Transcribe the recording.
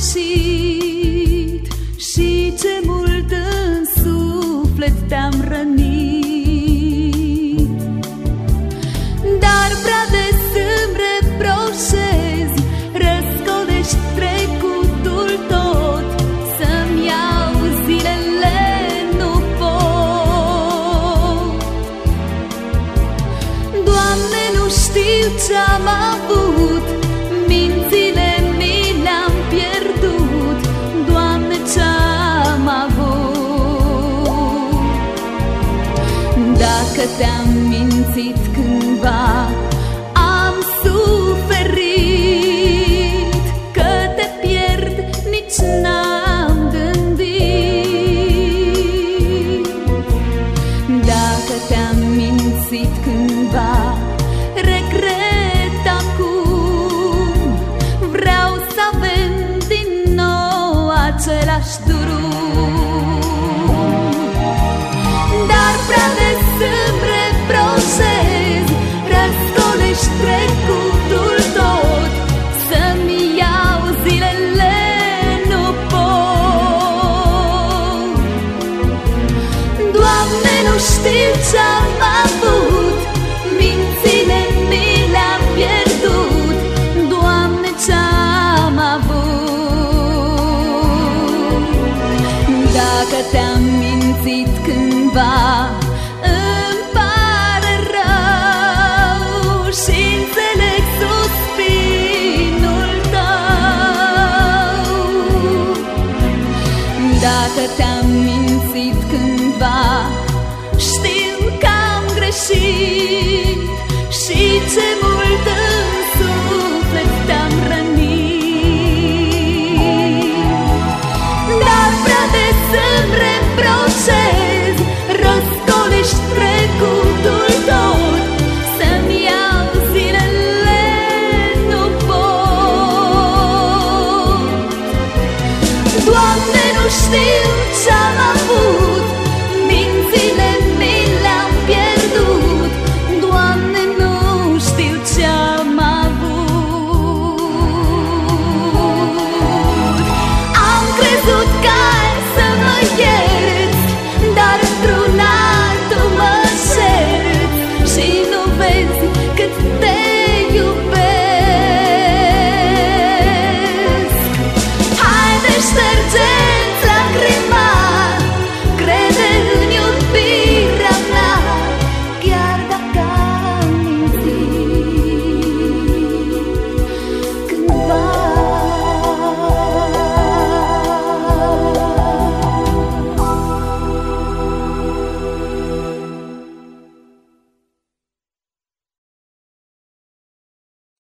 greșit Și ce mult în suflet te-am rănit. Dar prea des îmi reproșezi Răscolești trecutul tot Să-mi iau zilele nu pot. Doamne, nu știu ce-am avut Dacă te-am mințit cândva. Am suferit Că te pierd nici n-am gândit. Dacă te-am mințit cândva Regret acum. Vreau să avem din nou același drum Dacă te-am mințit cândva. Îmi pare rău Și înțeleg suspinul tău. Dacă te-am mințit cândva Știu că am greșit Și ce mult still